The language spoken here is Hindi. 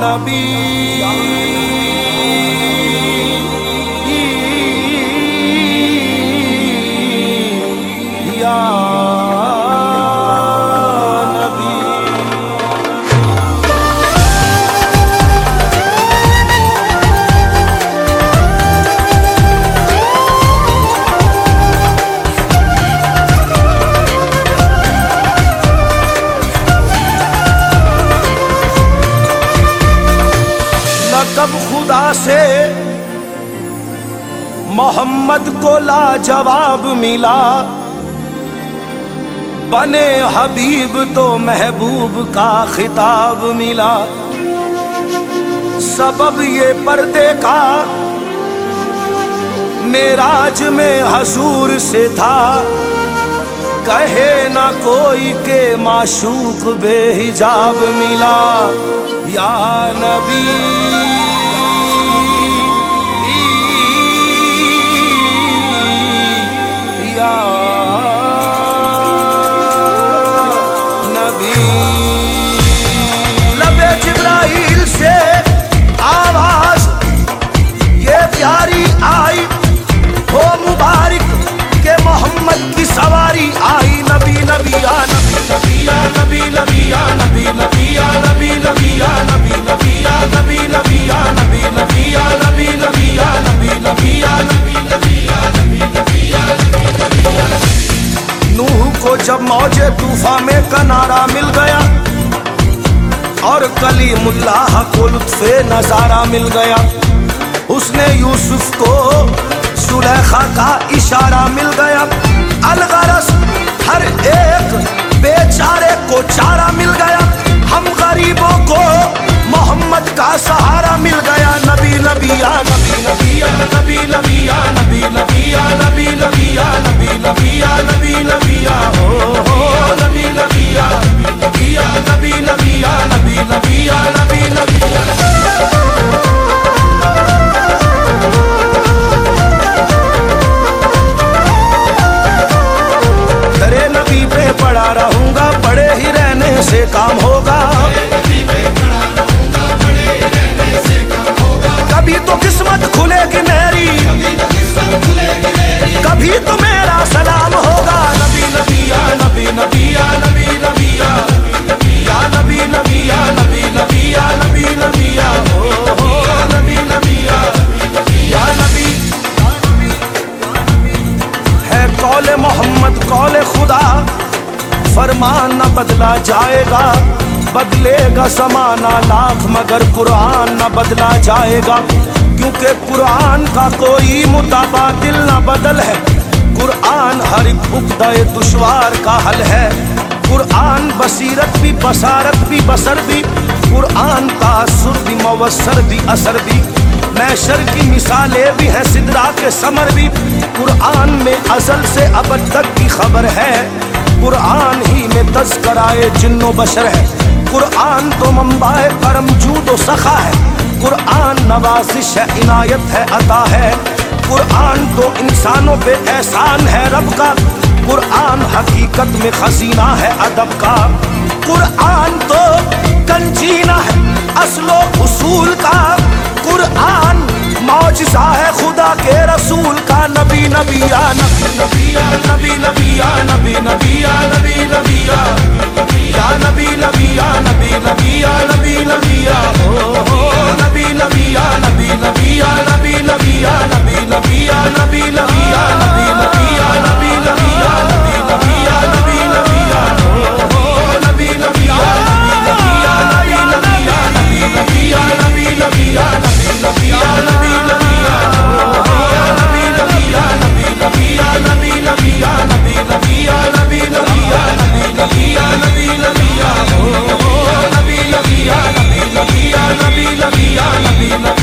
नबी। या खुदा से मोहम्मद को ला जवाब मिला। बने हबीब तो महबूब का खिताब मिला। सबब ये पर्दे का मेराज में हसूर से था। कहे ना कोई के माशूक बेहिजाब मिला। या नबी। जाएगा नबी। लबे आई, हो मुबारक के मोहम्मद की सवारी आई। नबी नबी नबी नबी नबी आ नबी नबी नबी नबी नबी नबी। तूफा में कनारा मिल गया। और कली कलीमुल्लाह को से नज़ारा मिल गया। उसने यूसुफ को सुलेखा का इशारा मिल गया। अलगरस हर एक बेचारे को चारा मिल गया। हम गरीबों को मोहम्मद का सहारा से काम होगा। कभी तो किस्मत खुलेगी मेरी कभी तो सलाम होगा। नबी नबी नबी नबी नबी। कौले मोहम्मद, कौले खुदा। फरमान न बदला जाएगा, बदलेगा समाना लाख, मगर कुरान न बदला जाएगा। क्योंकि कुरान का कोई मुताबादिल न बदल है। कुरान हर एक उक्दाए दुश्वार का हल है। कुरान बसीरत भी, बसारत भी, बसर भी। कुरान का सुर भी, मवसर भी, असर भी। मैशर की मिसालें भी हैं, सिदरा के समर भी। कुरान में असल से अब तक की खबर है। कुरान ही में तस्कराए जिन्नो बशर है। कुरान तो मंबाए करम जूदो सखा है। कुरान नवाजिश है, इनायत है, अता है। कुरान तो इंसानों पे एहसान है, रब का। कुरान हकीकत में खजीना है, अदब का। कुरान तो कंजीना है, असलो उसूल का। कुरान। मौजसा है खुदा के रसूल का नबी नबी, या नबी नबी, या नबी नबी नबी नबी, या नबी नबी, या नबी नबी नबी नबी नबी नबी नबी नबी नबी